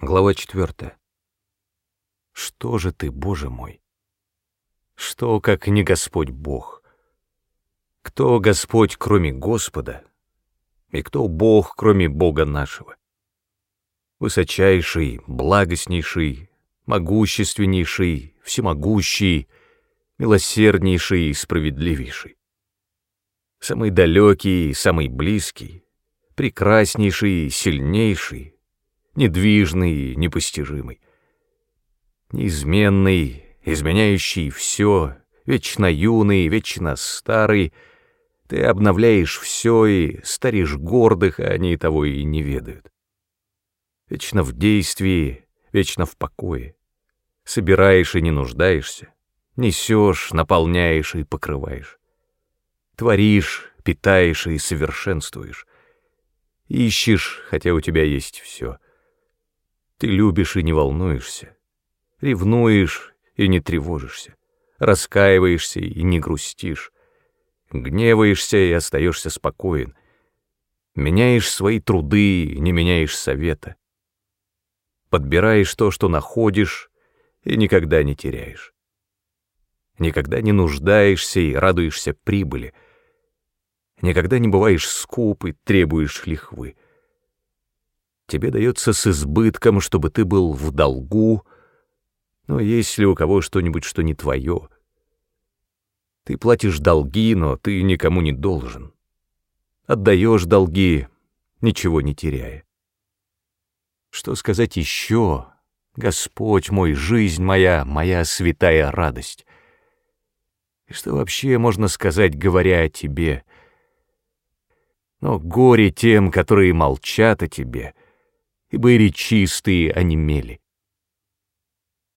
Глава 4. Что же ты, Боже мой? Что, как не Господь Бог? Кто Господь, кроме Господа? И кто Бог, кроме Бога нашего? Высочайший, благостнейший, могущественнейший, всемогущий, милосерднейший и справедливейший. Самый далекий, самый близкий, прекраснейший, сильнейший, недвижный и непостижимый. Неизменный, изменяющий все, вечно юный, вечно старый, ты обновляешь все и старишь гордых, а они того и не ведают. Вечно в действии, вечно в покое. Собираешь и не нуждаешься, несешь, наполняешь и покрываешь. Творишь, питаешь и совершенствуешь. Ищешь, хотя у тебя есть все. Ты любишь и не волнуешься, ревнуешь и не тревожишься, раскаиваешься и не грустишь, гневаешься и остаешься спокоен, меняешь свои труды и не меняешь совета, подбираешь то, что находишь, и никогда не теряешь. Никогда не нуждаешься и радуешься прибыли, никогда не бываешь скуп и требуешь лихвы тебе дается с избытком, чтобы ты был в долгу, но есть ли у кого что-нибудь, что не твое? Ты платишь долги, но ты никому не должен. Отдаешь долги, ничего не теряя. Что сказать еще? Господь мой, жизнь моя, моя святая радость. И что вообще можно сказать, говоря о тебе? Но горе тем, которые молчат о тебе — ибо и речистые онемели.